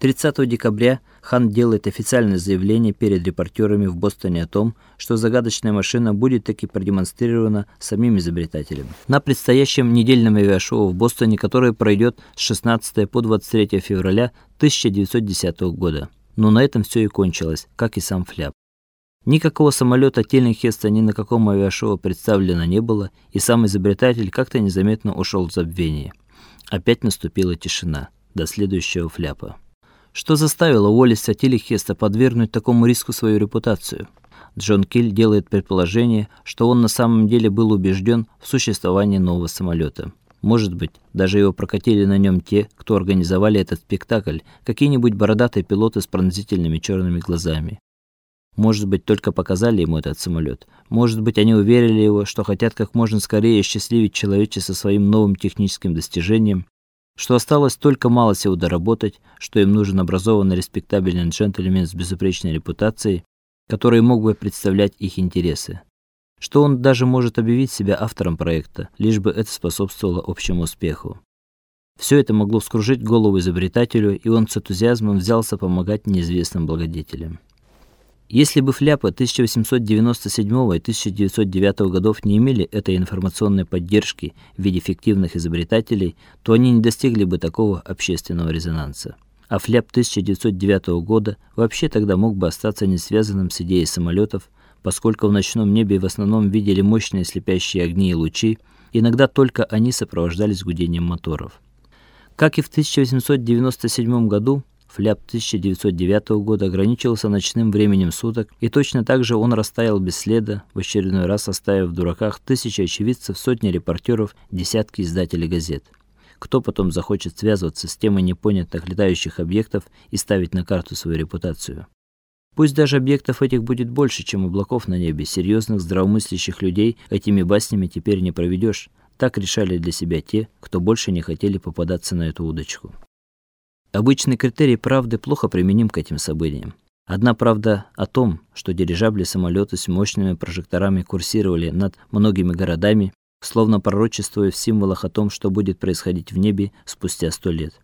30 декабря Хан делает официальное заявление перед репортерами в Бостоне о том, что загадочная машина будет таки продемонстрирована самим изобретателем. На предстоящем недельном авиашоу в Бостоне, которое пройдет с 16 по 23 февраля 1910 года. Но на этом все и кончилось, как и сам фляп. Никакого самолета Теллинхеста ни на каком авиашоу представлено не было, и сам изобретатель как-то незаметно ушел в забвение. Опять наступила тишина до следующего фляпа. Что заставило Уоллиса Тиллихеста подвергнуть такому риску свою репутацию? Джон Киль делает предположение, что он на самом деле был убежден в существовании нового самолета. Может быть, даже его прокатили на нем те, кто организовали этот спектакль, какие-нибудь бородатые пилоты с пронзительными черными глазами. Может быть, только показали ему этот самолет. Может быть, они уверили его, что хотят как можно скорее счастливить человечество своим новым техническим достижением, что осталось только мало всего доработать, что им нужен образованный, респектабельный джентльмен с безупречной репутацией, который мог бы представлять их интересы. Что он даже может объявить себя автором проекта, лишь бы это способствовало общему успеху. Все это могло вскружить голову изобретателю, и он с энтузиазмом взялся помогать неизвестным благодетелям. Если бы фляпы 1897 и 1909 годов не имели этой информационной поддержки в виде фиктивных изобретателей, то они не достигли бы такого общественного резонанса. А фляп 1909 года вообще тогда мог бы остаться не связанным с идеей самолетов, поскольку в ночном небе в основном видели мощные слепящие огни и лучи, иногда только они сопровождались гудением моторов. Как и в 1897 году, Фляп 1909 года ограничился ночным временем суток, и точно так же он растаял без следа, в очередной раз оставив в дураках тысячи очевидцев, сотни репортеров, десятки издателей газет. Кто потом захочет связываться с темой непонятых летающих объектов и ставить на карту свою репутацию? Пусть даже объектов этих будет больше, чем облаков на небе, серьезных, здравомыслящих людей этими баснями теперь не проведешь. Так решали для себя те, кто больше не хотели попадаться на эту удочку. Обычный критерий правды плохо применим к этим событиям. Одна правда о том, что дирижабли самолеты с мощными прожекторами курсировали над многими городами, словно пророчествуя в символах о том, что будет происходить в небе спустя сто лет.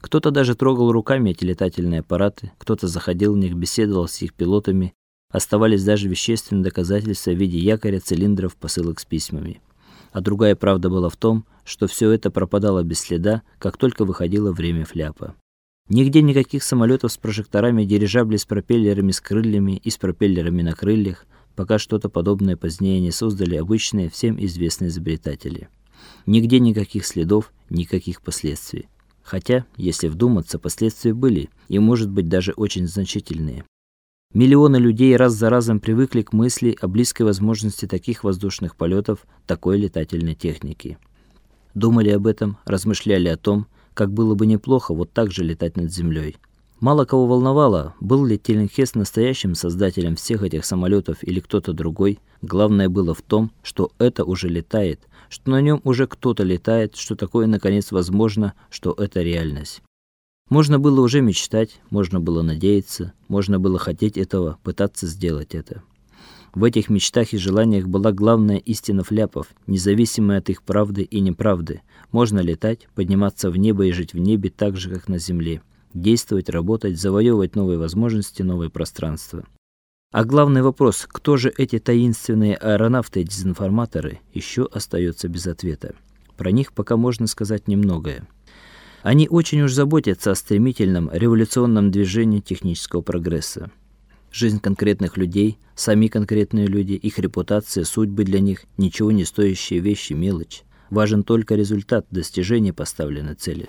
Кто-то даже трогал руками эти летательные аппараты, кто-то заходил в них, беседовал с их пилотами, оставались даже вещественные доказательства в виде якоря, цилиндров, посылок с письмами. А другая правда была в том, что все это пропадало без следа, как только выходило время фляпа. Нигде никаких самолетов с прожекторами, дирижаблей с пропеллерами с крыльями и с пропеллерами на крыльях, пока что-то подобное позднее не создали обычные всем известные изобретатели. Нигде никаких следов, никаких последствий. Хотя, если вдуматься, последствия были, и, может быть, даже очень значительные. Миллионы людей раз за разом привыкли к мысли о близкой возможности таких воздушных полетов, такой летательной техники. Думали об этом, размышляли о том, как было бы неплохо вот так же летать над землей. Мало кого волновало, был ли Телленхест настоящим создателем всех этих самолетов или кто-то другой. Главное было в том, что это уже летает, что на нем уже кто-то летает, что такое наконец возможно, что это реальность. Можно было уже мечтать, можно было надеяться, можно было хотеть этого, пытаться сделать это. В этих мечтах и желаниях была главная истина фляпов, независимая от их правды и неправды. Можно летать, подниматься в небо и жить в небе так же, как на земле. Действовать, работать, завоевывать новые возможности, новые пространства. А главный вопрос, кто же эти таинственные аэронавты и дезинформаторы, еще остается без ответа. Про них пока можно сказать немногое. Они очень уж заботятся о стремительном революционном движении технического прогресса. Жизнь конкретных людей, сами конкретные люди, их репутация, судьбы для них ничего не стоящие вещи, мелочь. Важен только результат достижения поставленной цели.